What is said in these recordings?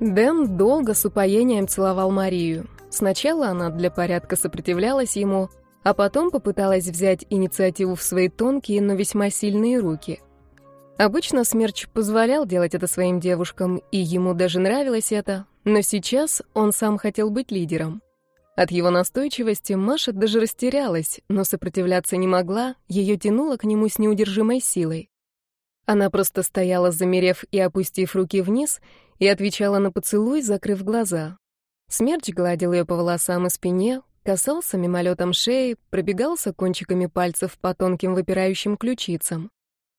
Дэн долго с упоением целовал Марию. Сначала она для порядка сопротивлялась ему, а потом попыталась взять инициативу в свои тонкие, но весьма сильные руки. Обычно Смерч позволял делать это своим девушкам, и ему даже нравилось это, но сейчас он сам хотел быть лидером. От его настойчивости Маша даже растерялась, но сопротивляться не могла, ее тянуло к нему с неудержимой силой. Она просто стояла, замерев и опустив руки вниз, и отвечала на поцелуй, закрыв глаза. Смерч гладил ее по волосам и спине, касался мимолетом шеи, пробегался кончиками пальцев по тонким выпирающим ключицам.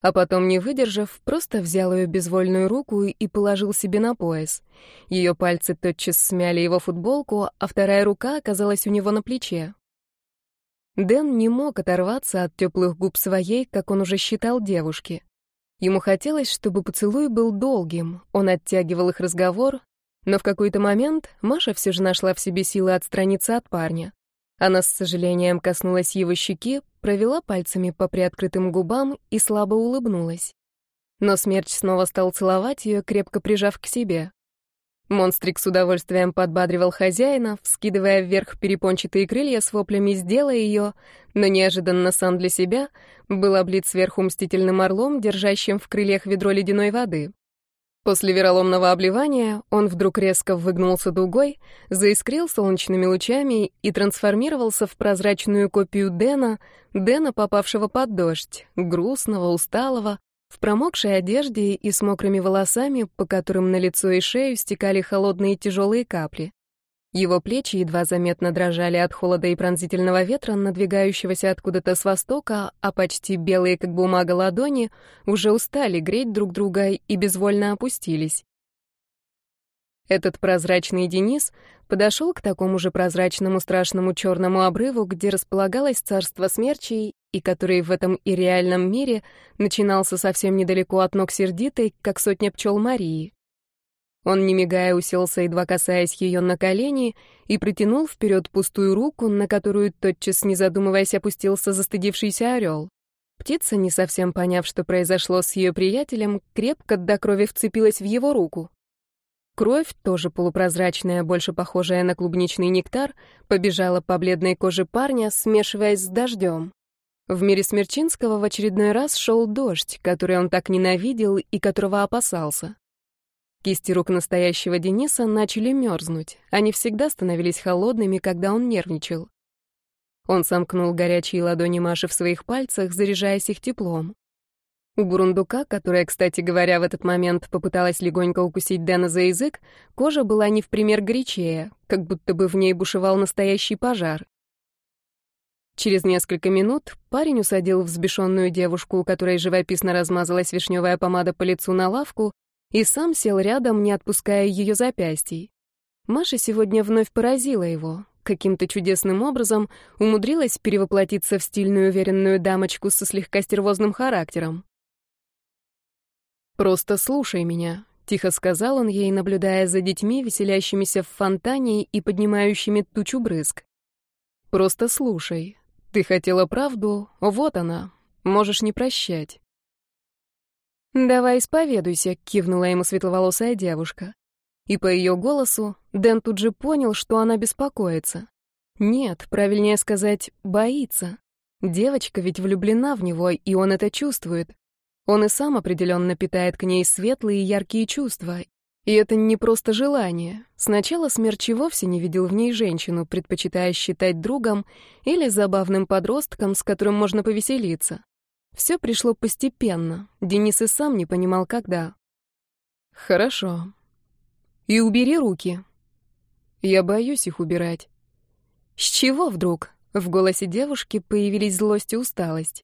А потом, не выдержав, просто взял ее безвольную руку и положил себе на пояс. Ее пальцы тотчас смяли его футболку, а вторая рука оказалась у него на плече. Дэн не мог оторваться от теплых губ своей, как он уже считал девушки. Ему хотелось, чтобы поцелуй был долгим, он оттягивал их разговор, но в какой-то момент Маша все же нашла в себе силы отстраниться от парня. Она с сожалением коснулась его щеки, провела пальцами по приоткрытым губам и слабо улыбнулась. Но смерч снова стал целовать ее, крепко прижав к себе. Монстрик с удовольствием подбадривал хозяина, вскидывая вверх перепончатые крылья с воплями «сделай ее», но неожиданно сам для себя был облит сверху мстительным орлом, держащим в крыльях ведро ледяной воды. После вероломного обливания он вдруг резко выгнулся дугой, заискрил солнечными лучами и трансформировался в прозрачную копию Дэна, Дэна, попавшего под дождь, грустного, усталого, в промокшей одежде и с мокрыми волосами, по которым на лицо и шею стекали холодные тяжелые капли. Его плечи едва заметно дрожали от холода и пронзительного ветра, надвигающегося откуда-то с востока, а почти белые, как бумага, ладони уже устали греть друг друга и безвольно опустились. Этот прозрачный Денис подошел к такому же прозрачному страшному черному обрыву, где располагалось царство смерчей, и который в этом и реальном мире начинался совсем недалеко от ног сердитой, как сотня пчел Марии. Он, не мигая, уселся, едва касаясь ее на колени, и протянул вперед пустую руку, на которую тотчас, не задумываясь, опустился застыдившийся орел. Птица, не совсем поняв, что произошло с ее приятелем, крепко до крови вцепилась в его руку. Кровь, тоже полупрозрачная, больше похожая на клубничный нектар, побежала по бледной коже парня, смешиваясь с дождем. В мире Смерчинского в очередной раз шел дождь, который он так ненавидел и которого опасался. Кисти рук настоящего Дениса начали мерзнуть. Они всегда становились холодными, когда он нервничал. Он сомкнул горячие ладони Маши в своих пальцах, заряжаясь их теплом. У бурундука, которая, кстати говоря, в этот момент попыталась легонько укусить Дэна за язык, кожа была не в пример горячее, как будто бы в ней бушевал настоящий пожар. Через несколько минут парень усадил взбешенную девушку, у которой живописно размазалась вишневая помада по лицу на лавку, и сам сел рядом, не отпуская ее запястьей. Маша сегодня вновь поразила его. Каким-то чудесным образом умудрилась перевоплотиться в стильную уверенную дамочку со слегка стервозным характером. «Просто слушай меня», — тихо сказал он ей, наблюдая за детьми, веселящимися в фонтане и поднимающими тучу брызг. «Просто слушай. Ты хотела правду? Вот она. Можешь не прощать». «Давай исповедуйся», — кивнула ему светловолосая девушка. И по ее голосу Дэн тут же понял, что она беспокоится. Нет, правильнее сказать, боится. Девочка ведь влюблена в него, и он это чувствует. Он и сам определенно питает к ней светлые и яркие чувства. И это не просто желание. Сначала Смерчи вовсе не видел в ней женщину, предпочитая считать другом или забавным подростком, с которым можно повеселиться. Все пришло постепенно. Денис и сам не понимал, когда. «Хорошо. И убери руки». «Я боюсь их убирать». «С чего вдруг?» В голосе девушки появились злость и усталость.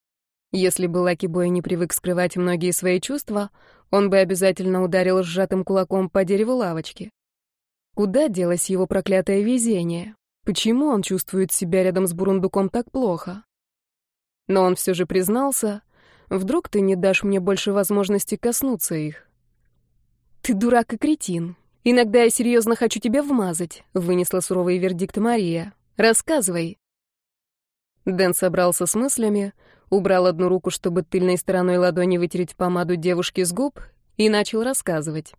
Если бы Лаки Бой не привык скрывать многие свои чувства, он бы обязательно ударил сжатым кулаком по дереву лавочки. Куда делось его проклятое везение? Почему он чувствует себя рядом с Бурундуком так плохо? Но он все же признался, вдруг ты не дашь мне больше возможности коснуться их. Ты дурак и кретин. Иногда я серьезно хочу тебя вмазать, вынесла суровый вердикт Мария. Рассказывай. Дэн собрался с мыслями, убрал одну руку, чтобы тыльной стороной ладони вытереть помаду девушки с губ, и начал рассказывать.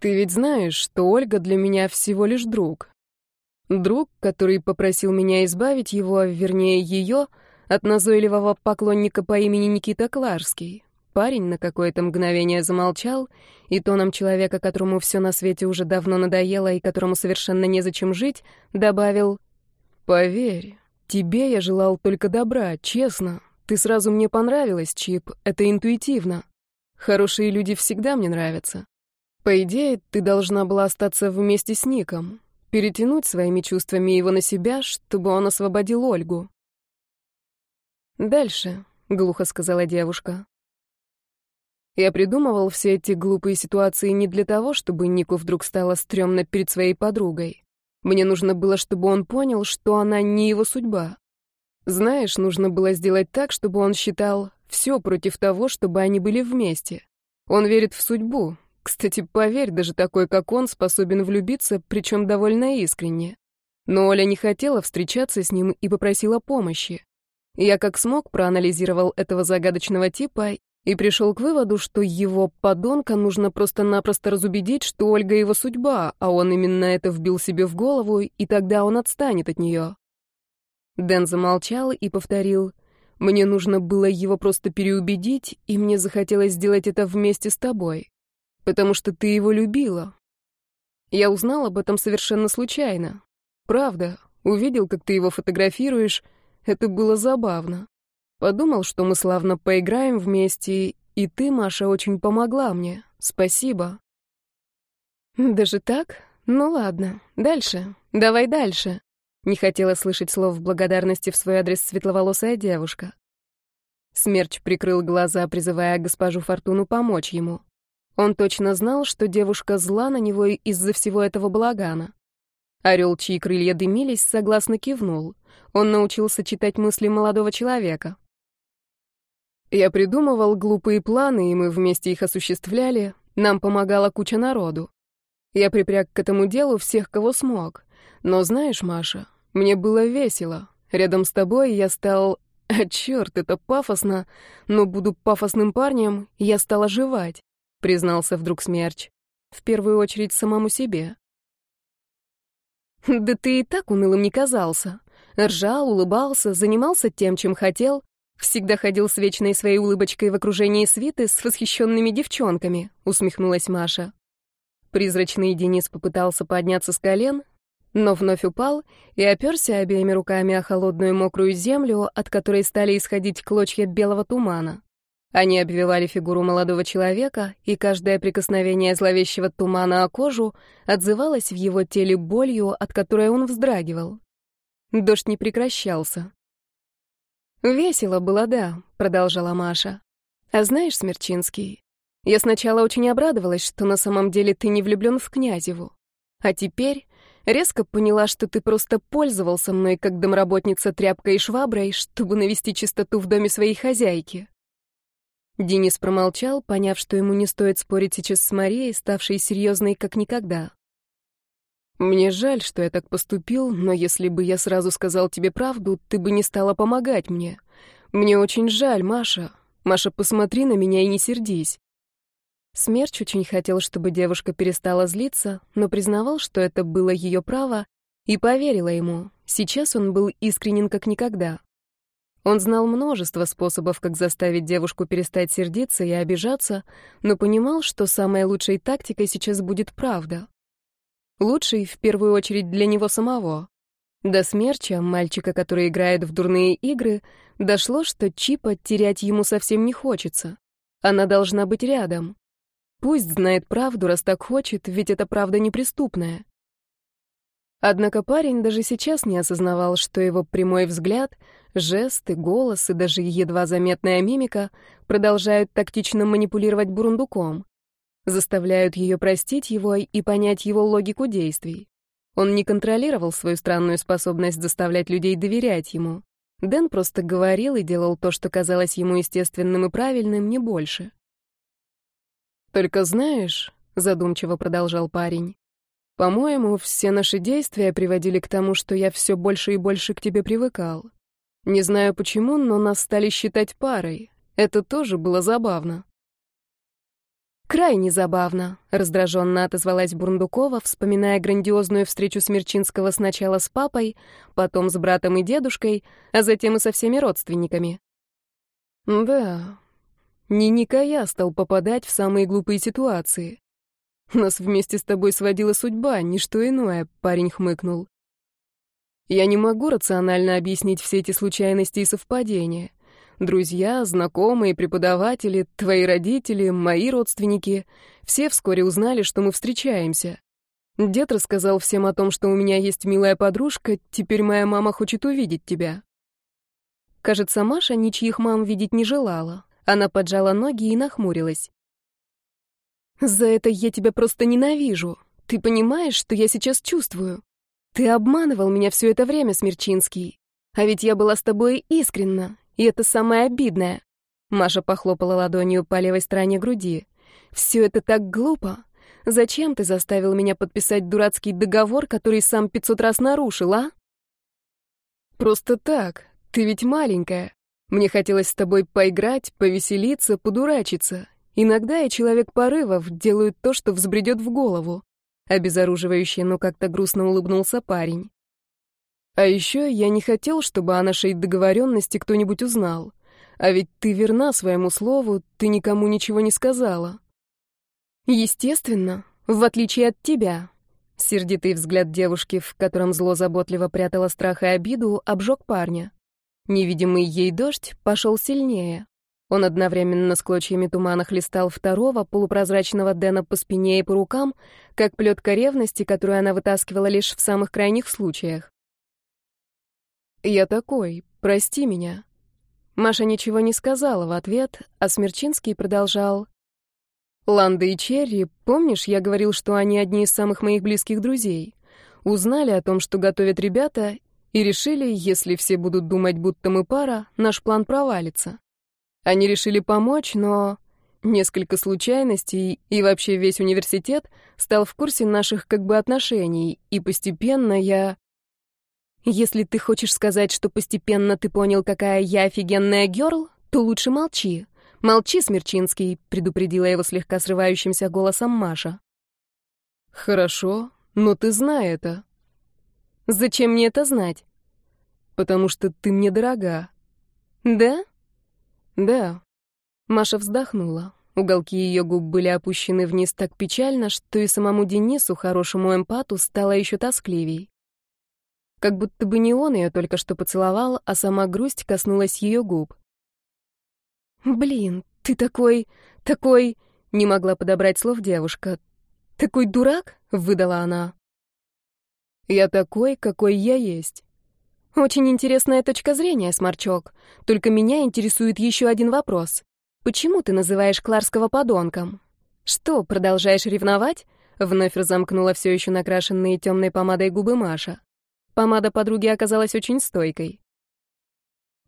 Ты ведь знаешь, что Ольга для меня всего лишь друг. Друг, который попросил меня избавить его, вернее ее, от назойливого поклонника по имени Никита Кларский. Парень на какое-то мгновение замолчал, и тоном человека, которому все на свете уже давно надоело и которому совершенно незачем жить, добавил «Поверь, тебе я желал только добра, честно. Ты сразу мне понравилась, Чип, это интуитивно. Хорошие люди всегда мне нравятся. По идее, ты должна была остаться вместе с Ником, перетянуть своими чувствами его на себя, чтобы он освободил Ольгу. «Дальше», — глухо сказала девушка. Я придумывал все эти глупые ситуации не для того, чтобы Нику вдруг стало стрёмно перед своей подругой. Мне нужно было, чтобы он понял, что она не его судьба. Знаешь, нужно было сделать так, чтобы он считал все против того, чтобы они были вместе. Он верит в судьбу, кстати, поверь, даже такой, как он, способен влюбиться, причем довольно искренне. Но Оля не хотела встречаться с ним и попросила помощи. Я как смог проанализировал этого загадочного типа и пришел к выводу, что его подонка нужно просто-напросто разубедить, что Ольга его судьба, а он именно это вбил себе в голову, и тогда он отстанет от нее. Дэн замолчал и повторил, «Мне нужно было его просто переубедить, и мне захотелось сделать это вместе с тобой потому что ты его любила. Я узнал об этом совершенно случайно. Правда, увидел, как ты его фотографируешь, это было забавно. Подумал, что мы славно поиграем вместе, и ты, Маша, очень помогла мне. Спасибо. Даже так? Ну ладно, дальше. Давай дальше. Не хотела слышать слов благодарности в свой адрес светловолосая девушка. Смерч прикрыл глаза, призывая госпожу Фортуну помочь ему. Он точно знал, что девушка зла на него из-за всего этого балагана. Орел, чьи крылья дымились, согласно кивнул. Он научился читать мысли молодого человека. Я придумывал глупые планы, и мы вместе их осуществляли. Нам помогала куча народу. Я припряг к этому делу всех, кого смог. Но знаешь, Маша, мне было весело. Рядом с тобой я стал... А черт, это пафосно. Но буду пафосным парнем, я стал оживать признался вдруг Смерч. В первую очередь самому себе. Да ты и так унылым не казался. Ржал, улыбался, занимался тем, чем хотел, всегда ходил с вечной своей улыбочкой в окружении свиты с восхищенными девчонками, усмехнулась Маша. Призрачный Денис попытался подняться с колен, но вновь упал и оперся обеими руками о холодную мокрую землю, от которой стали исходить клочья белого тумана. Они обвивали фигуру молодого человека, и каждое прикосновение зловещего тумана о кожу отзывалось в его теле болью, от которой он вздрагивал. Дождь не прекращался. «Весело было, да», — продолжала Маша. «А знаешь, Смерчинский, я сначала очень обрадовалась, что на самом деле ты не влюблен в Князеву. А теперь резко поняла, что ты просто пользовался мной как домработница тряпкой и шваброй, чтобы навести чистоту в доме своей хозяйки. Денис промолчал, поняв, что ему не стоит спорить сейчас с Марией, ставшей серьезной как никогда. «Мне жаль, что я так поступил, но если бы я сразу сказал тебе правду, ты бы не стала помогать мне. Мне очень жаль, Маша. Маша, посмотри на меня и не сердись». Смерч очень хотел, чтобы девушка перестала злиться, но признавал, что это было ее право, и поверила ему. Сейчас он был искренен как никогда. Он знал множество способов, как заставить девушку перестать сердиться и обижаться, но понимал, что самой лучшей тактикой сейчас будет правда. Лучшей, в первую очередь, для него самого. До смерча, мальчика, который играет в дурные игры, дошло, что Чипа терять ему совсем не хочется. Она должна быть рядом. Пусть знает правду, раз так хочет, ведь эта правда неприступная. Однако парень даже сейчас не осознавал, что его прямой взгляд, жесты, голос и даже едва заметная мимика продолжают тактично манипулировать бурундуком, заставляют ее простить его и понять его логику действий. Он не контролировал свою странную способность заставлять людей доверять ему. Дэн просто говорил и делал то, что казалось ему естественным и правильным, не больше. «Только знаешь», — задумчиво продолжал парень, по-моему, все наши действия приводили к тому, что я все больше и больше к тебе привыкал. Не знаю почему, но нас стали считать парой. Это тоже было забавно. Крайне забавно, раздраженно отозвалась Бурундукова, вспоминая грандиозную встречу Смерчинского сначала с папой, потом с братом и дедушкой, а затем и со всеми родственниками. Да, не Ника я стал попадать в самые глупые ситуации. Нас вместе с тобой сводила судьба, ни что иное, парень хмыкнул. Я не могу рационально объяснить все эти случайности и совпадения. Друзья, знакомые, преподаватели, твои родители, мои родственники — все вскоре узнали, что мы встречаемся. Дед рассказал всем о том, что у меня есть милая подружка, теперь моя мама хочет увидеть тебя. Кажется, Маша ничьих мам видеть не желала. Она поджала ноги и нахмурилась. «За это я тебя просто ненавижу. Ты понимаешь, что я сейчас чувствую? Ты обманывал меня все это время, Смерчинский. А ведь я была с тобой искренна, и это самое обидное. Маша похлопала ладонью по левой стороне груди. Все это так глупо. Зачем ты заставил меня подписать дурацкий договор, который сам пятьсот раз нарушил, а? Просто так. Ты ведь маленькая. Мне хотелось с тобой поиграть, повеселиться, подурачиться. Иногда я человек порывов, делаю то, что взбредет в голову. Обезоруживающе, но как-то грустно улыбнулся парень. А еще я не хотел, чтобы о нашей договоренности кто-нибудь узнал. А ведь ты верна своему слову, ты никому ничего не сказала. Естественно, в отличие от тебя. Сердитый взгляд девушки, в котором зло заботливо прятало страх и обиду, обжег парня. Невидимый ей дождь пошел сильнее. Он одновременно с клочьями тумана хлестал второго, полупрозрачного Дэна по спине и по рукам, как плетка ревности, которую она вытаскивала лишь в самых крайних случаях. «Я такой, прости меня». Маша ничего не сказала в ответ, а Смерчинский продолжал. «Ланда и Черри, помнишь, я говорил, что они одни из самых моих близких друзей? Узнали о том, что готовят ребята, и решили, если все будут думать, будто мы пара, наш план провалится. Они решили помочь, но несколько случайностей и вообще весь университет стал в курсе наших как бы отношений, и постепенно я... Если ты хочешь сказать, что постепенно ты понял, какая я офигенная герл, то лучше молчи. Молчи, Смерчинский, предупредила его слегка срывающимся голосом Маша. Хорошо, но ты знай это. Зачем мне это знать? Потому что ты мне дорога. Да? Да. Маша вздохнула. Уголки ее губ были опущены вниз так печально, что и самому Денису, хорошему эмпату, стало еще тоскливей. Как будто бы не он ее только что поцеловал, а сама грусть коснулась ее губ. «Блин, ты такой... такой...» — не могла подобрать слов девушка. «Такой дурак?» — выдала она. Я такой, какой я есть. Очень интересная точка зрения, Сморчок. Только меня интересует еще один вопрос. Почему ты называешь Кларского подонком? Что, продолжаешь ревновать? Вновь разомкнула все еще накрашенные темной помадой губы Маша. Помада подруги оказалась очень стойкой.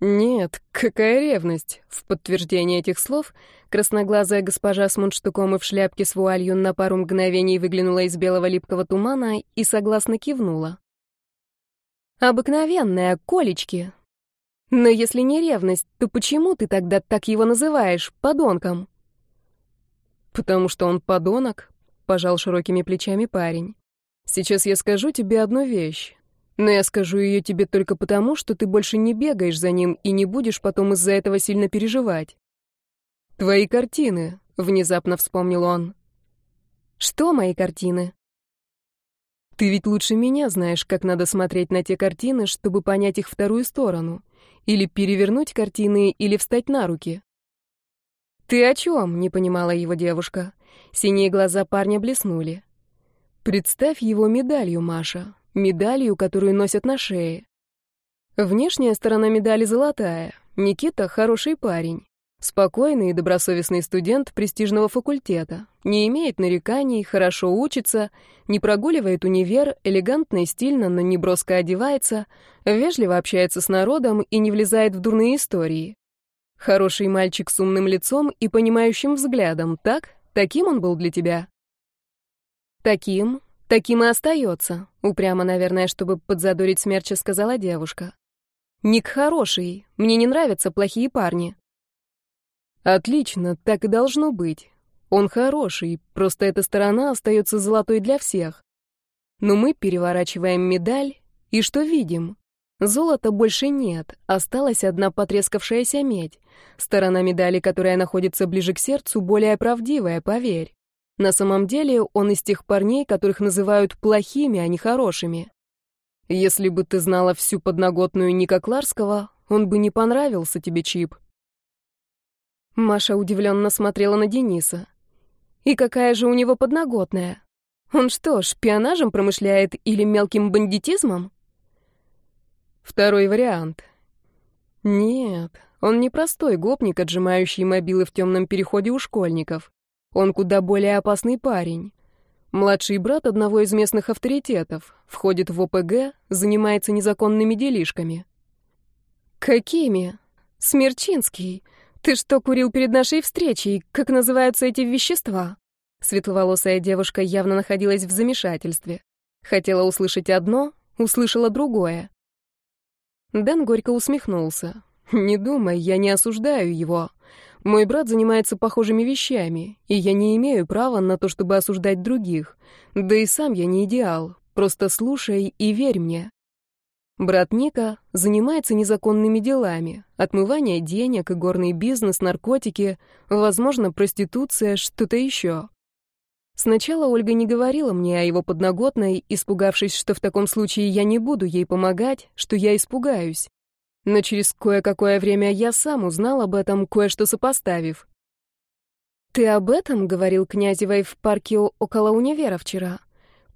«Нет, какая ревность!» В подтверждение этих слов красноглазая госпожа с мундштуком и в шляпке с вуалью на пару мгновений выглянула из белого липкого тумана и согласно кивнула. «Обыкновенная, колечки. Но если не ревность, то почему ты тогда так его называешь, подонком?» «Потому что он подонок», — пожал широкими плечами парень. «Сейчас я скажу тебе одну вещь. Но я скажу ее тебе только потому, что ты больше не бегаешь за ним и не будешь потом из-за этого сильно переживать. Твои картины, внезапно вспомнил он. Что мои картины? Ты ведь лучше меня знаешь, как надо смотреть на те картины, чтобы понять их вторую сторону. Или перевернуть картины, или встать на руки. «Ты о чем?» — не понимала его девушка. Синие глаза парня блеснули. «Представь его медалью, Маша медалью, которую носят на шее. Внешняя сторона медали золотая. Никита — хороший парень. Спокойный и добросовестный студент престижного факультета. Не имеет нареканий, хорошо учится, не прогуливает универ, элегантно и стильно, но не броско одевается, вежливо общается с народом и не влезает в дурные истории. Хороший мальчик с умным лицом и понимающим взглядом, так? Таким он был для тебя? Таким, Таким и остается, упрямо, наверное, чтобы подзадорить смерча, сказала девушка. Ник хороший, мне не нравятся плохие парни. Отлично, так и должно быть. Он хороший, просто эта сторона остается золотой для всех. Но мы переворачиваем медаль, и что видим? Золота больше нет, осталась одна потрескавшаяся медь. Сторона медали, которая находится ближе к сердцу, более правдивая, поверь. На самом деле он из тех парней, которых называют плохими, а не хорошими. Если бы ты знала всю подноготную Ника Кларского, он бы не понравился тебе, Чип. Маша удивленно смотрела на Дениса. И какая же у него подноготная? Он что, шпионажем промышляет или мелким бандитизмом? Второй вариант. Нет, он не простой гопник, отжимающий мобилы в темном переходе у школьников. Он куда более опасный парень. Младший брат одного из местных авторитетов, входит в ОПГ, занимается незаконными делишками. Какими? Смерчинский. Ты что, курил перед нашей встречей? Как называются эти вещества? Светловолосая девушка явно находилась в замешательстве. Хотела услышать одно, услышала другое. Дэн горько усмехнулся. «Не думай, я не осуждаю его. Мой брат занимается похожими вещами, и я не имею права на то, чтобы осуждать других. Да и сам я не идеал. Просто слушай и верь мне». Брат Ника занимается незаконными делами. Отмывание денег, игорный бизнес, наркотики, возможно, проституция, что-то еще. Сначала Ольга не говорила мне о его подноготной, испугавшись, что в таком случае я не буду ей помогать, что я испугаюсь. Но через кое-какое время я сам узнал об этом, кое-что сопоставив. «Ты об этом говорил Князевой в парке около универа вчера?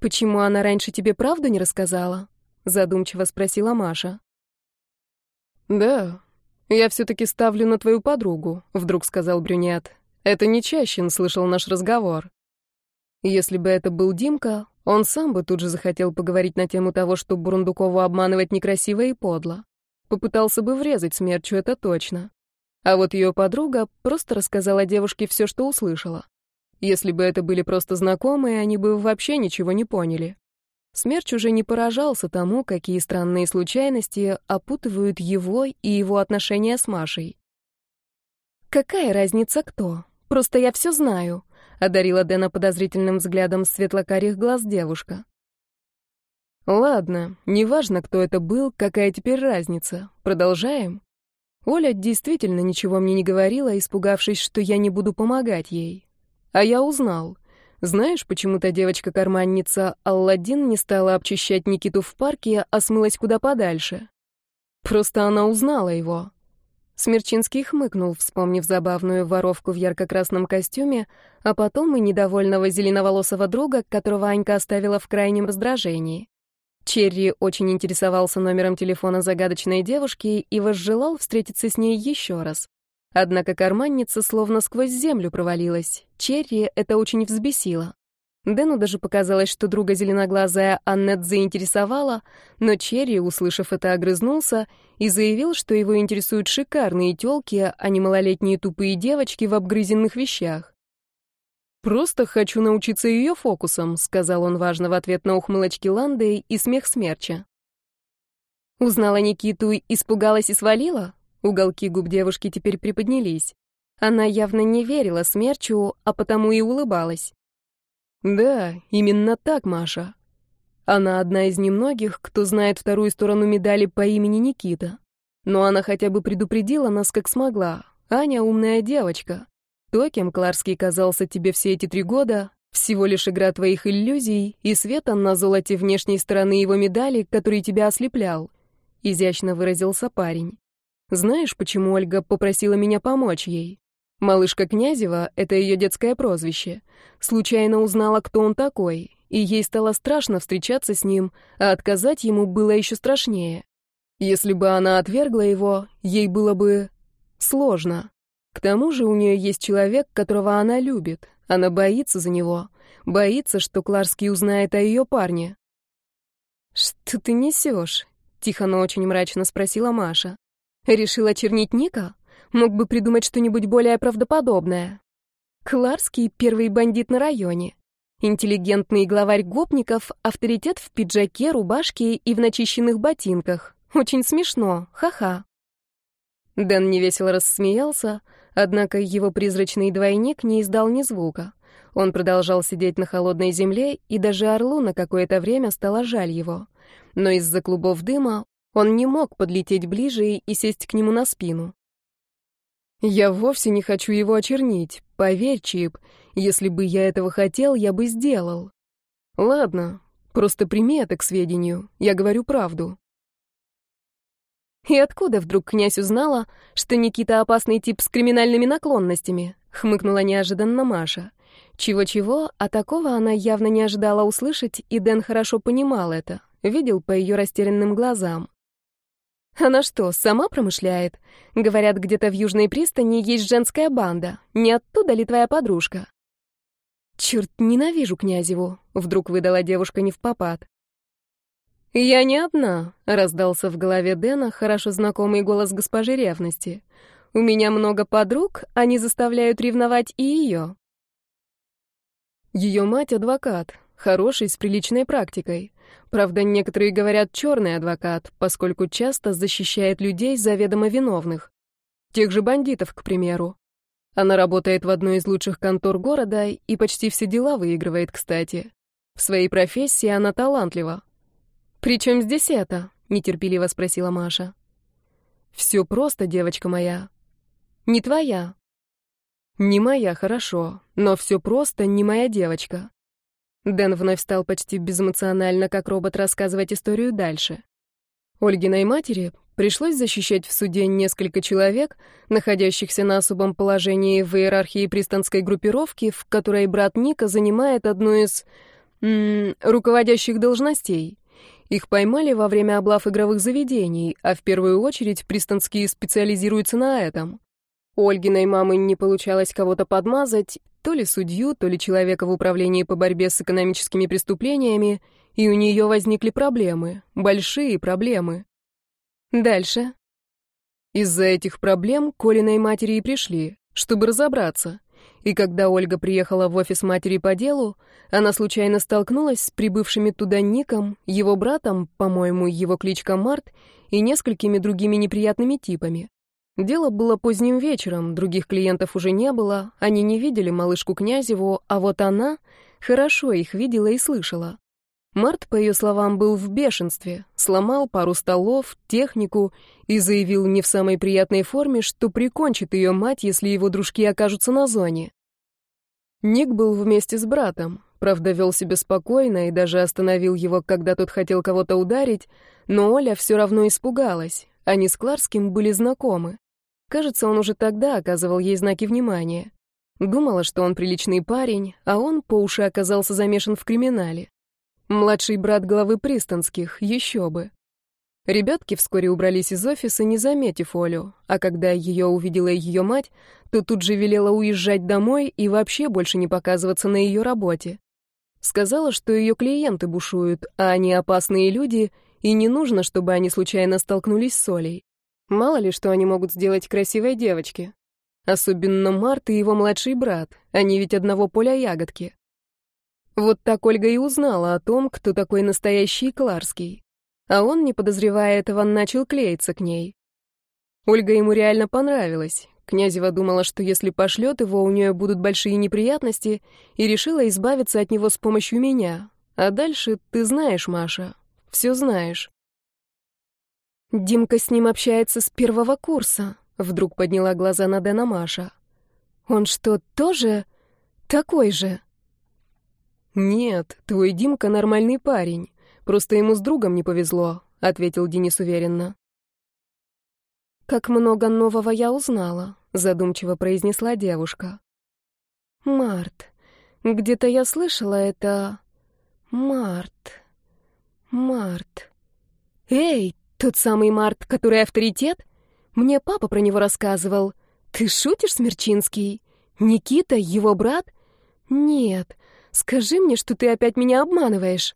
Почему она раньше тебе правду не рассказала?» Задумчиво спросила Маша. «Да, я все-таки ставлю на твою подругу», — вдруг сказал брюнет. «Это не Чащин слышал наш разговор». Если бы это был Димка, он сам бы тут же захотел поговорить на тему того, что Бурундукову обманывать некрасиво и подло. Попытался бы врезать смерчу, это точно. А вот ее подруга просто рассказала девушке все, что услышала. Если бы это были просто знакомые, они бы вообще ничего не поняли. Смерч уже не поражался тому, какие странные случайности опутывают его и его отношения с Машей. «Какая разница кто? Просто я все знаю», одарила Дэна подозрительным взглядом светлокарих глаз девушка. Ладно, неважно, кто это был, какая теперь разница. Продолжаем. Оля действительно ничего мне не говорила, испугавшись, что я не буду помогать ей. А я узнал. Знаешь, почему та девочка-карманница Алладин не стала обчищать Никиту в парке, а смылась куда подальше? Просто она узнала его. Смерчинский хмыкнул, вспомнив забавную воровку в ярко-красном костюме, а потом и недовольного зеленоволосого друга, которого Анька оставила в крайнем раздражении. Черри очень интересовался номером телефона загадочной девушки и возжелал встретиться с ней еще раз. Однако карманница словно сквозь землю провалилась. Черри это очень взбесило. Дэну даже показалось, что друга зеленоглазая Аннет заинтересовала, но Черри, услышав это, огрызнулся и заявил, что его интересуют шикарные тёлки, а не малолетние тупые девочки в обгрызенных вещах. «Просто хочу научиться ее фокусам», — сказал он важно в ответ на ухмылочки Ланды и смех смерча. Узнала Никиту, испугалась и свалила? Уголки губ девушки теперь приподнялись. Она явно не верила смерчу, а потому и улыбалась. Да, именно так, Маша. Она одна из немногих, кто знает вторую сторону медали по имени Никита. Но она хотя бы предупредила нас, как смогла. Аня умная девочка. То, кем Кларский казался тебе все эти три года, всего лишь игра твоих иллюзий и света на золоте внешней стороны его медали, который тебя ослеплял. Изящно выразился парень. Знаешь, почему Ольга попросила меня помочь ей? Малышка Князева — это ее детское прозвище. Случайно узнала, кто он такой, и ей стало страшно встречаться с ним, а отказать ему было еще страшнее. Если бы она отвергла его, ей было бы сложно. К тому же у нее есть человек, которого она любит. Она боится за него. Боится, что Кларский узнает о ее парне. «Что ты несешь?» — тихо, но очень мрачно спросила Маша. «Решила чернить Ника?» Мог бы придумать что-нибудь более правдоподобное. Кларский — первый бандит на районе. Интеллигентный главарь гопников, авторитет в пиджаке, рубашке и в начищенных ботинках. Очень смешно, ха-ха. Дэн невесело рассмеялся, Однако его призрачный двойник не издал ни звука. Он продолжал сидеть на холодной земле, и даже орлу на какое-то время стало жаль его. Но из-за клубов дыма он не мог подлететь ближе и сесть к нему на спину. «Я вовсе не хочу его очернить. Поверь, Чип, если бы я этого хотел, я бы сделал. Ладно, просто прими это к сведению. Я говорю правду». «И откуда вдруг князь узнала, что Никита опасный тип с криминальными наклонностями?» — хмыкнула неожиданно Маша. Чего-чего, а такого она явно не ожидала услышать, и Дэн хорошо понимал это, видел по ее растерянным глазам. Она что, сама промышляет? Говорят, где-то в Южной пристани есть женская банда. Не оттуда ли твоя подружка? Черт, ненавижу Князеву, вдруг выдала девушка не в попад. «Я не одна», — раздался в голове Дэна хорошо знакомый голос госпожи ревности. «У меня много подруг, они заставляют ревновать и ее». Ее мать — адвокат, хороший, с приличной практикой. Правда, некоторые говорят черный адвокат, поскольку часто защищает людей заведомо виновных. Тех же бандитов, к примеру. Она работает в одной из лучших контор города и почти все дела выигрывает, кстати. В своей профессии она талантлива. «При чем здесь это?» — нетерпеливо спросила Маша. «Все просто, девочка моя». «Не твоя». «Не моя, хорошо, но все просто не моя девочка. Дэн вновь стал почти безэмоционально, как робот, рассказывать историю дальше. Ольгиной матери пришлось защищать в суде несколько человек, находящихся на особом положении в иерархии пристанской группировки, в которой брат Ника занимает одну из м -м, руководящих должностей. Их поймали во время облав игровых заведений, а в первую очередь пристанские специализируются на этом. У Ольгиной мамы не получалось кого-то подмазать, то ли судью, то ли человека в управлении по борьбе с экономическими преступлениями, и у нее возникли проблемы, большие проблемы. Дальше. Из-за этих проблем Колиной матери и пришли, чтобы разобраться. И когда Ольга приехала в офис матери по делу, она случайно столкнулась с прибывшими туда Ником, его братом, по-моему, его кличка Март, и несколькими другими неприятными типами. Дело было поздним вечером, других клиентов уже не было, они не видели малышку Князеву, а вот она хорошо их видела и слышала. Март, по ее словам, был в бешенстве, сломал пару столов, технику и заявил не в самой приятной форме, что прикончит ее мать, если его дружки окажутся на зоне. Ник был вместе с братом, правда, вел себя спокойно и даже остановил его, когда тот хотел кого-то ударить, но Оля все равно испугалась, они с Кларским были знакомы. Кажется, он уже тогда оказывал ей знаки внимания. Думала, что он приличный парень, а он по уши оказался замешан в криминале. Младший брат главы Пристанских, еще бы. Ребятки вскоре убрались из офиса, не заметив Олю, а когда ее увидела ее мать, то тут же велела уезжать домой и вообще больше не показываться на ее работе. Сказала, что ее клиенты бушуют, а они опасные люди, и не нужно, чтобы они случайно столкнулись с Олей. Мало ли, что они могут сделать красивой девочке. Особенно Март и его младший брат, они ведь одного поля ягодки. Вот так Ольга и узнала о том, кто такой настоящий Кларский. А он, не подозревая этого, начал клеиться к ней. Ольга ему реально понравилась. Князева думала, что если пошлет его, у нее будут большие неприятности, и решила избавиться от него с помощью меня. А дальше ты знаешь, Маша, все знаешь. Димка с ним общается с первого курса. Вдруг подняла глаза на Дэна Маша. Он что, тоже такой же? Нет, твой Димка нормальный парень. Просто ему с другом не повезло, ответил Денис уверенно. Как много нового я узнала, задумчиво произнесла девушка. Март. Где-то я слышала это. Март. Март. Эй, тот самый Март, который авторитет? Мне папа про него рассказывал. Ты шутишь, Смерчинский? Никита, его брат? Нет. Скажи мне, что ты опять меня обманываешь.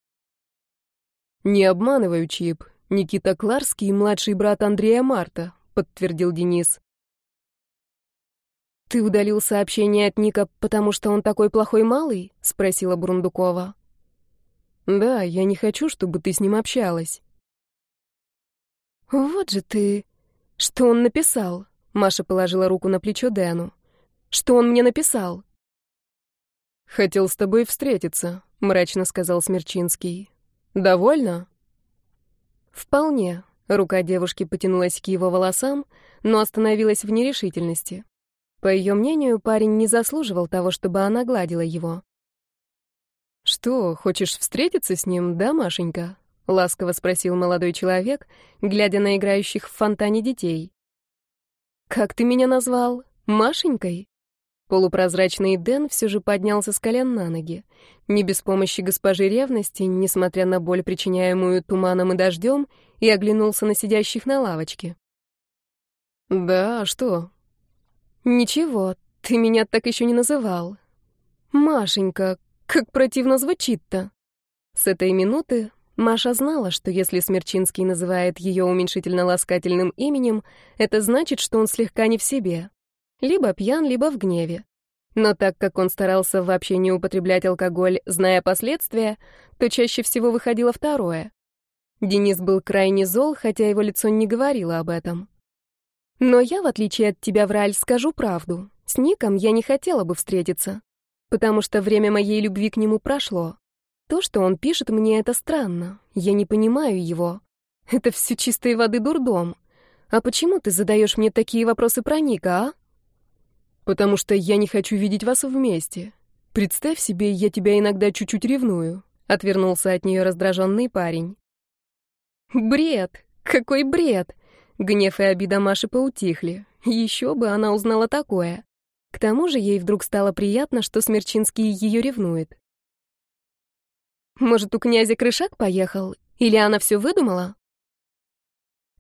Не обманываю, Чип. Никита Кларский, младший брат Андрея Марта, подтвердил Денис. Ты удалил сообщение от Ника, потому что он такой плохой малый? спросила Бурундукова. Да, я не хочу, чтобы ты с ним общалась. «Вот же ты! Что он написал?» Маша положила руку на плечо Дэну. «Что он мне написал?» «Хотел с тобой встретиться», — мрачно сказал Смерчинский. «Довольно?» «Вполне». Рука девушки потянулась к его волосам, но остановилась в нерешительности. По ее мнению, парень не заслуживал того, чтобы она гладила его. «Что, хочешь встретиться с ним, да, Машенька?» — ласково спросил молодой человек, глядя на играющих в фонтане детей. «Как ты меня назвал? Машенькой?» Полупрозрачный Дэн все же поднялся с колен на ноги. Не без помощи госпожи ревности, несмотря на боль, причиняемую туманом и дождем, и оглянулся на сидящих на лавочке. «Да, а что?» «Ничего, ты меня так еще не называл. Машенька, как противно звучит-то!» С этой минуты Маша знала, что если Смерчинский называет ее уменьшительно-ласкательным именем, это значит, что он слегка не в себе. Либо пьян, либо в гневе. Но так как он старался вообще не употреблять алкоголь, зная последствия, то чаще всего выходило второе. Денис был крайне зол, хотя его лицо не говорило об этом. Но я, в отличие от тебя, Враль, скажу правду. С Ником я не хотела бы встретиться, потому что время моей любви к нему прошло. То, что он пишет мне, это странно. Я не понимаю его. Это все чистой воды дурдом. А почему ты задаешь мне такие вопросы про Ника, а? Потому что я не хочу видеть вас вместе. Представь себе, я тебя иногда чуть-чуть ревную. Отвернулся от нее раздраженный парень. Бред! Какой бред! Гнев и обида Маши поутихли. Еще бы она узнала такое. К тому же ей вдруг стало приятно, что Смерчинский ее ревнует. Может, у князя Крышак поехал? Или она все выдумала?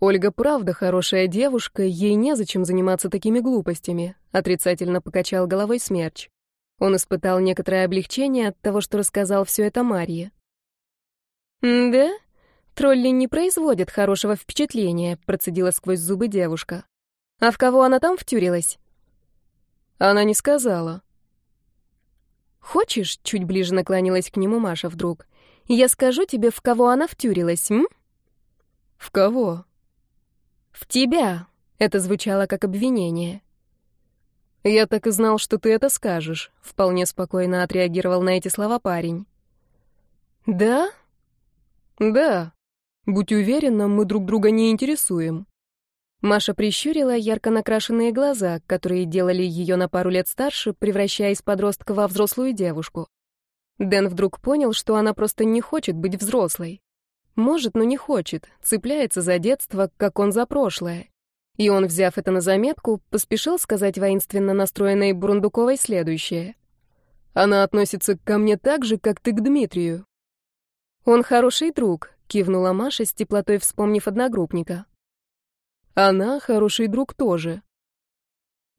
Ольга правда хорошая девушка, ей незачем заниматься такими глупостями, отрицательно покачал головой Смерч. Он испытал некоторое облегчение от того, что рассказал все это Марье. «Да? Тролли не производят хорошего впечатления», — процедила сквозь зубы девушка. «А в кого она там втюрилась?» Она не сказала. «Хочешь?» — чуть ближе наклонилась к нему Маша вдруг. «Я скажу тебе, в кого она втюрилась, м?» «В кого?» «В тебя!» — это звучало как обвинение. «Я так и знал, что ты это скажешь», — вполне спокойно отреагировал на эти слова парень. «Да?» «Да. Будь уверена, мы друг друга не интересуем. Маша прищурила ярко накрашенные глаза, которые делали ее на пару лет старше, превращая из подростка во взрослую девушку. Дэн вдруг понял, что она просто не хочет быть взрослой. Может, но не хочет, цепляется за детство, как он за прошлое. И он, взяв это на заметку, поспешил сказать воинственно настроенной Бурундуковой следующее. «Она относится ко мне так же, как ты к Дмитрию». «Он хороший друг», — кивнула Маша с теплотой, вспомнив одногруппника. Она хороший друг тоже.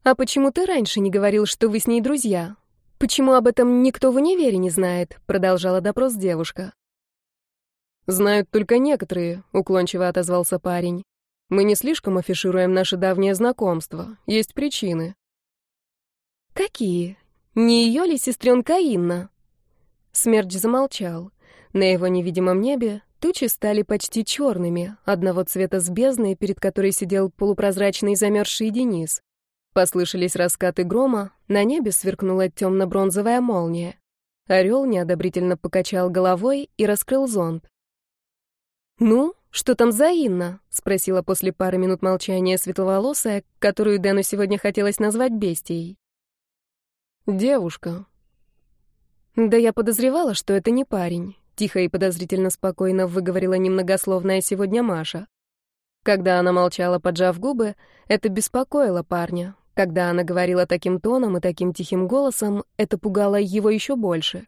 А почему ты раньше не говорил, что вы с ней друзья? Почему об этом никто в универе не знает? Продолжала допрос девушка. Знают только некоторые, уклончиво отозвался парень. Мы не слишком афишируем наше давнее знакомство. Есть причины. Какие? Не ее ли сестренка Инна? Смерч замолчал. На его невидимом небе Тучи стали почти черными, одного цвета с бездной, перед которой сидел полупрозрачный замерзший Денис. Послышались раскаты грома, на небе сверкнула темно-бронзовая молния. Орел неодобрительно покачал головой и раскрыл зонт. «Ну, что там за Инна?» — спросила после пары минут молчания светловолосая, которую Дэну сегодня хотелось назвать бестией. «Девушка». «Да я подозревала, что это не парень. Тихо и подозрительно спокойно выговорила немногословная сегодня Маша. Когда она молчала, поджав губы, это беспокоило парня. Когда она говорила таким тоном и таким тихим голосом, это пугало его еще больше.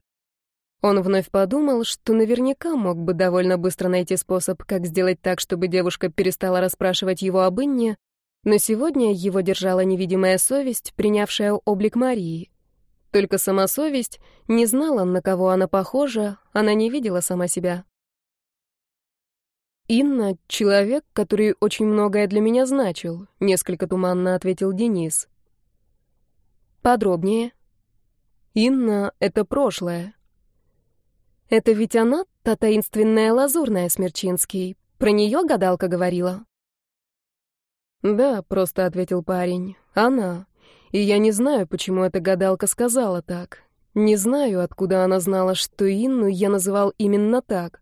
Он вновь подумал, что наверняка мог бы довольно быстро найти способ, как сделать так, чтобы девушка перестала расспрашивать его об Инне, но сегодня его держала невидимая совесть, принявшая облик Марии. Только сама совесть не знала, на кого она похожа, она не видела сама себя. «Инна — человек, который очень многое для меня значил», — несколько туманно ответил Денис. «Подробнее». «Инна — это прошлое». «Это ведь она, та таинственная лазурная Смерчинский. Про нее гадалка говорила?» «Да», — просто ответил парень, — «она. И я не знаю, почему эта гадалка сказала так. Не знаю, откуда она знала, что Инну я называл именно так».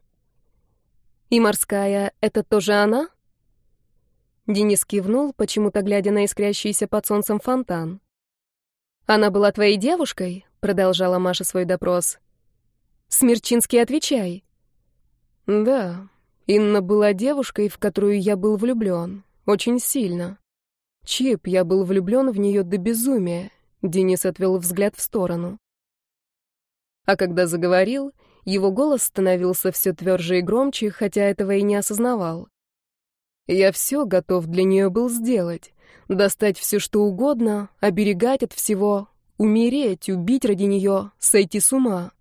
«И морская — это тоже она?» Денис кивнул, почему-то глядя на искрящийся под солнцем фонтан. «Она была твоей девушкой?» — продолжала Маша свой допрос. «Смерчинский, отвечай». «Да, Инна была девушкой, в которую я был влюблен. Очень сильно. Чип, я был влюблен в нее до безумия». Денис отвел взгляд в сторону. А когда заговорил, его голос становился все тверже и громче, хотя этого и не осознавал. Я все готов для нее был сделать. Достать все, что угодно, оберегать от всего, умереть, убить ради нее, сойти с ума.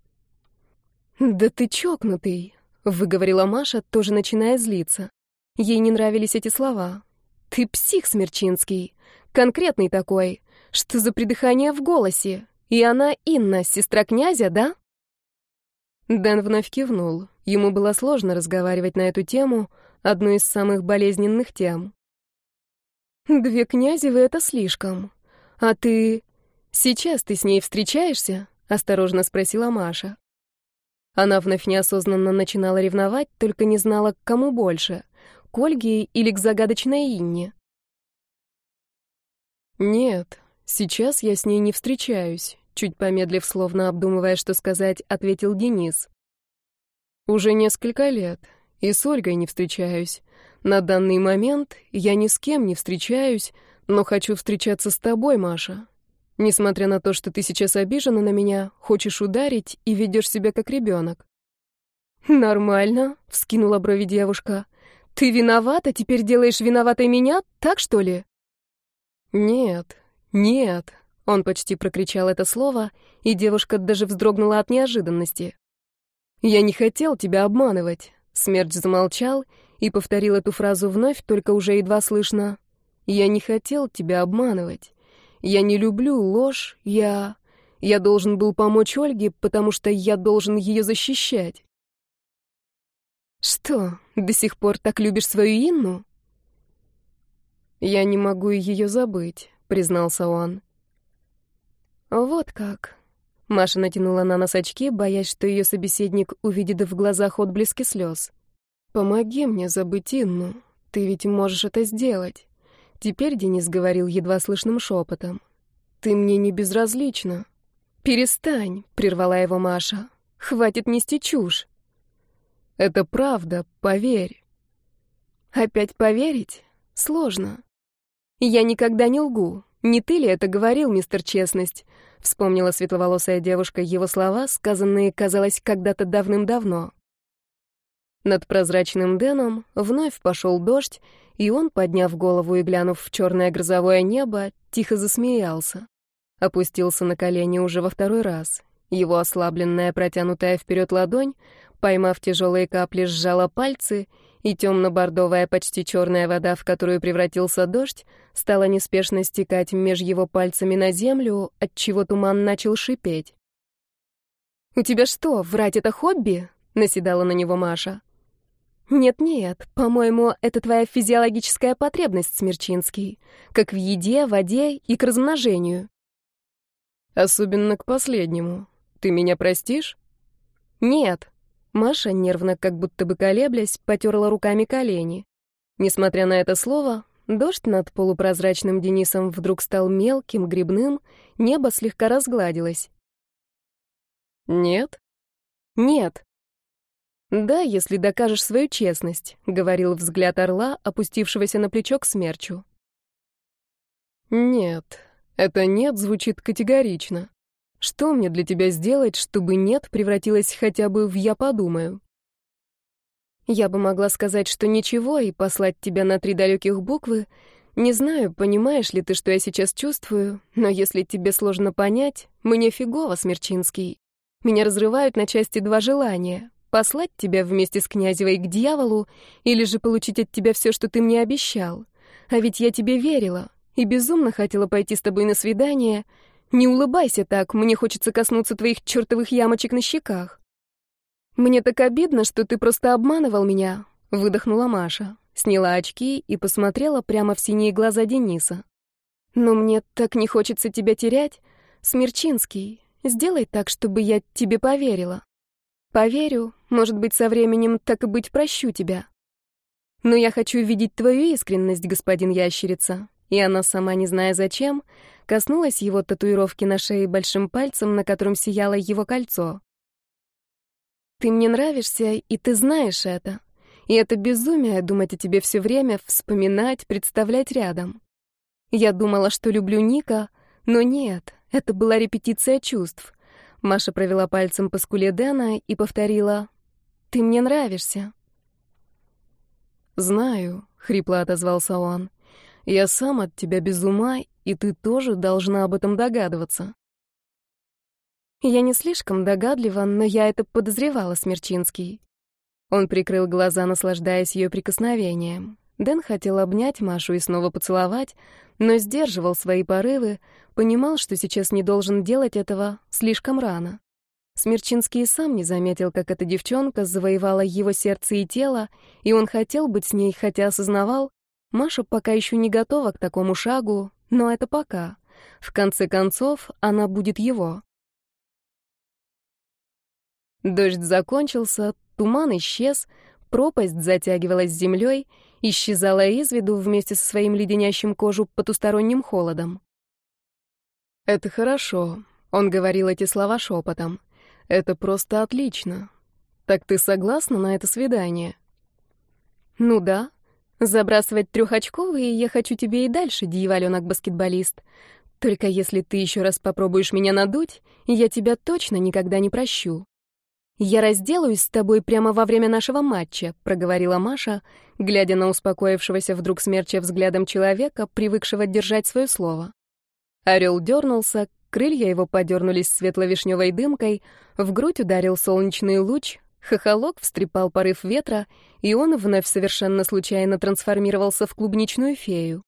«Да ты чокнутый», — выговорила Маша, тоже начиная злиться. Ей не нравились эти слова. «Ты псих, Смерчинский. Конкретный такой. Что за придыхание в голосе? И она Инна, сестра князя, да?» Дэн вновь кивнул. Ему было сложно разговаривать на эту тему, одну из самых болезненных тем. «Две князевы — это слишком. А ты... Сейчас ты с ней встречаешься?» — осторожно спросила Маша. Она вновь неосознанно начинала ревновать, только не знала, к кому больше — к Ольге или к загадочной Инне. «Нет, сейчас я с ней не встречаюсь», — чуть помедлив, словно обдумывая, что сказать, ответил Денис. «Уже несколько лет, и с Ольгой не встречаюсь. На данный момент я ни с кем не встречаюсь, но хочу встречаться с тобой, Маша. Несмотря на то, что ты сейчас обижена на меня, хочешь ударить и ведешь себя как ребенок. «Нормально», — вскинула брови девушка. «Ты виновата, теперь делаешь виноватой меня, так что ли?» «Нет, нет», — он почти прокричал это слово, и девушка даже вздрогнула от неожиданности. «Я не хотел тебя обманывать», — Смерть замолчал и повторил эту фразу вновь, только уже едва слышно. «Я не хотел тебя обманывать. Я не люблю ложь. Я... Я должен был помочь Ольге, потому что я должен ее защищать». «Что, до сих пор так любишь свою Инну?» «Я не могу ее забыть», — признался он. «Вот как». Маша натянула на нос очки, боясь, что ее собеседник увидит в глазах отблески слез. «Помоги мне забыть Инну. Ты ведь можешь это сделать». Теперь Денис говорил едва слышным шепотом. «Ты мне не безразлична». «Перестань», — прервала его Маша. «Хватит нести чушь». «Это правда, поверь». «Опять поверить? Сложно». «Я никогда не лгу. Не ты ли это говорил, мистер Честность?» Вспомнила светловолосая девушка его слова, сказанные, казалось, когда-то давным-давно. Над прозрачным Дэном вновь пошел дождь, и он, подняв голову и глянув в черное грозовое небо, тихо засмеялся. Опустился на колени уже во второй раз. Его ослабленная, протянутая вперед ладонь, поймав тяжелые капли, сжала пальцы, и темно-бордовая, почти черная вода, в которую превратился дождь, стала неспешно стекать меж его пальцами на землю, отчего туман начал шипеть. «У тебя что, врать это хобби?» — наседала на него Маша. «Нет-нет, по-моему, это твоя физиологическая потребность, Смерчинский, как в еде, воде и к размножению». «Особенно к последнему. Ты меня простишь?» «Нет». Маша, нервно, как будто бы колеблясь, потерла руками колени. Несмотря на это слово, дождь над полупрозрачным Денисом вдруг стал мелким, грибным, небо слегка разгладилось. «Нет?» «Нет». «Да, если докажешь свою честность», — говорил взгляд орла, опустившегося на плечо к смерчу. «Нет, это «нет» звучит категорично. Что мне для тебя сделать, чтобы «нет» превратилось хотя бы в «я подумаю»?» Я бы могла сказать, что ничего, и послать тебя на три далеких буквы. Не знаю, понимаешь ли ты, что я сейчас чувствую, но если тебе сложно понять, мне фигово, Смерчинский. Меня разрывают на части два желания Послать тебя вместе с князевой к дьяволу или же получить от тебя все, что ты мне обещал. А ведь я тебе верила и безумно хотела пойти с тобой на свидание. Не улыбайся так, мне хочется коснуться твоих чертовых ямочек на щеках. Мне так обидно, что ты просто обманывал меня, выдохнула Маша. сняла очки и посмотрела прямо в синие глаза Дениса. «Но мне так не хочется тебя терять. Смерчинский, сделай так, чтобы я тебе поверила. Поверю, может быть, со временем так и быть прощу тебя. Но я хочу видеть твою искренность, господин ящерица». И она, сама не зная зачем, коснулась его татуировки на шее большим пальцем, на котором сияло его кольцо. «Ты мне нравишься, и ты знаешь это. И это безумие думать о тебе все время, вспоминать, представлять рядом. Я думала, что люблю Ника, но нет, это была репетиция чувств. Маша провела пальцем по скуле Дэна и повторила «Ты мне нравишься». «Знаю», — хрипло отозвался он. «Я сам от тебя без ума, и ты тоже должна об этом догадываться». Я не слишком догадлива, но я это подозревала, Смерчинский. Он прикрыл глаза, наслаждаясь ее прикосновением. Дэн хотел обнять Машу и снова поцеловать, но сдерживал свои порывы, понимал, что сейчас не должен делать этого слишком рано. Смерчинский сам не заметил, как эта девчонка завоевала его сердце и тело, и он хотел быть с ней, хотя осознавал, Маша пока еще не готова к такому шагу, но это пока. В конце концов, она будет его. Дождь закончился, туман исчез, пропасть затягивалась землей, исчезала из виду вместе со своим леденящим кожу потусторонним холодом. «Это хорошо», — он говорил эти слова шепотом. «Это просто отлично. Так ты согласна на это свидание?» «Ну да. Забрасывать трехочковые я хочу тебе и дальше, дьяволенок-баскетболист. Только если ты еще раз попробуешь меня надуть, я тебя точно никогда не прощу». «Я разделаюсь с тобой прямо во время нашего матча», — проговорила Маша, глядя на успокоившегося вдруг смерча взглядом человека, привыкшего держать свое слово. Орел дернулся, крылья его подернулись светло-вишневой дымкой, в грудь ударил солнечный луч, хохолок встрепал порыв ветра, и он вновь совершенно случайно трансформировался в клубничную фею.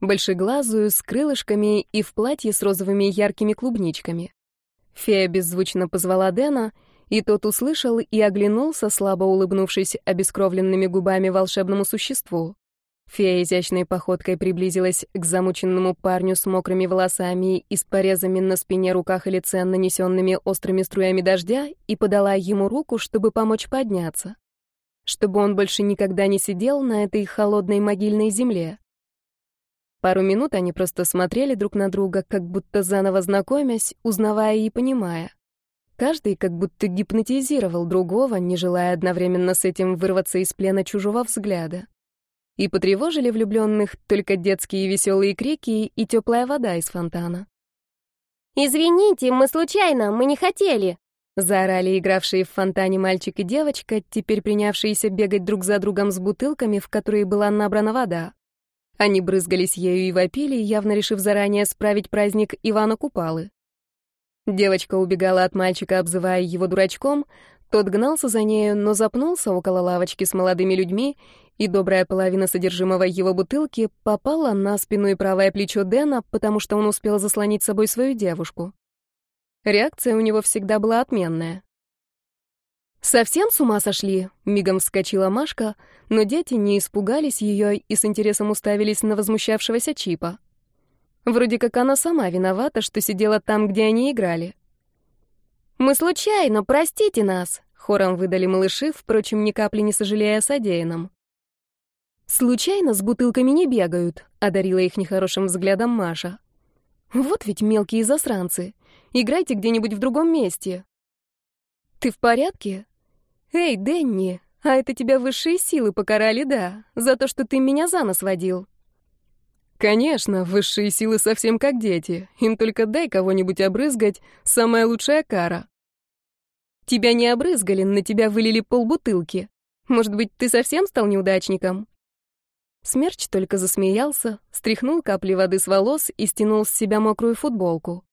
Большеглазую, с крылышками и в платье с розовыми яркими клубничками. Фея беззвучно позвала Дэна — и тот услышал и оглянулся, слабо улыбнувшись обескровленными губами волшебному существу. Фея изящной походкой приблизилась к замученному парню с мокрыми волосами и с порезами на спине, руках и лице, нанесенными острыми струями дождя, и подала ему руку, чтобы помочь подняться. Чтобы он больше никогда не сидел на этой холодной могильной земле. Пару минут они просто смотрели друг на друга, как будто заново знакомясь, узнавая и понимая. Каждый как будто гипнотизировал другого, не желая одновременно с этим вырваться из плена чужого взгляда. И потревожили влюбленных только детские веселые крики и теплая вода из фонтана. «Извините, мы случайно, мы не хотели!» Заорали игравшие в фонтане мальчик и девочка, теперь принявшиеся бегать друг за другом с бутылками, в которые была набрана вода. Они брызгались ею и вопили, явно решив заранее справить праздник Ивана Купалы. Девочка убегала от мальчика, обзывая его дурачком. Тот гнался за нею, но запнулся около лавочки с молодыми людьми, и добрая половина содержимого его бутылки попала на спину и правое плечо Дэна, потому что он успел заслонить собой свою девушку. Реакция у него всегда была отменная. «Совсем с ума сошли?» — мигом вскочила Машка, но дети не испугались ее и с интересом уставились на возмущавшегося Чипа. Вроде как она сама виновата, что сидела там, где они играли. «Мы случайно, простите нас!» — хором выдали малыши, впрочем, ни капли не сожалея о содеянном. «Случайно с бутылками не бегают», — одарила их нехорошим взглядом Маша. «Вот ведь мелкие засранцы. Играйте где-нибудь в другом месте». «Ты в порядке?» «Эй, Дэнни, а это тебя высшие силы покарали, да, за то, что ты меня за нос водил». Конечно, высшие силы совсем как дети. Им только дай кого-нибудь обрызгать, самая лучшая кара. Тебя не обрызгали, на тебя вылили полбутылки. Может быть, ты совсем стал неудачником? Смерч только засмеялся, стряхнул капли воды с волос и стянул с себя мокрую футболку.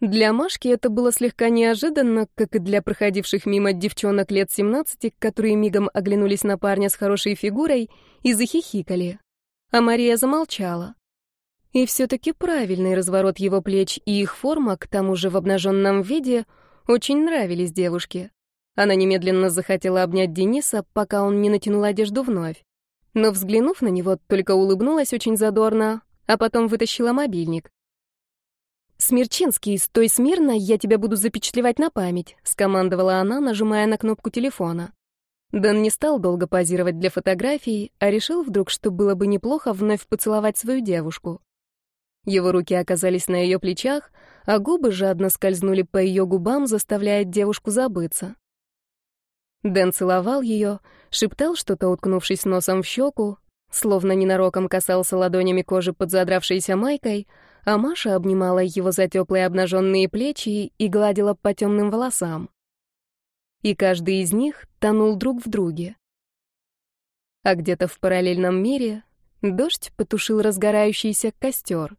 Для Машки это было слегка неожиданно, как и для проходивших мимо девчонок лет 17, которые мигом оглянулись на парня с хорошей фигурой и захихикали, а Мария замолчала. И все-таки правильный разворот его плеч и их форма, к тому же в обнаженном виде, очень нравились девушке. Она немедленно захотела обнять Дениса, пока он не натянул одежду вновь. Но, взглянув на него, только улыбнулась очень задорно, а потом вытащила мобильник. «Смерчинский, стой смирно, я тебя буду запечатлевать на память», — скомандовала она, нажимая на кнопку телефона. Дэн не стал долго позировать для фотографий, а решил вдруг, что было бы неплохо вновь поцеловать свою девушку. Его руки оказались на ее плечах, а губы жадно скользнули по ее губам, заставляя девушку забыться. Дэн целовал ее, шептал что-то, уткнувшись носом в щеку, словно ненароком касался ладонями кожи под задравшейся майкой, а Маша обнимала его за теплые обнаженные плечи и гладила по темным волосам и каждый из них тонул друг в друге. А где-то в параллельном мире дождь потушил разгорающийся костер.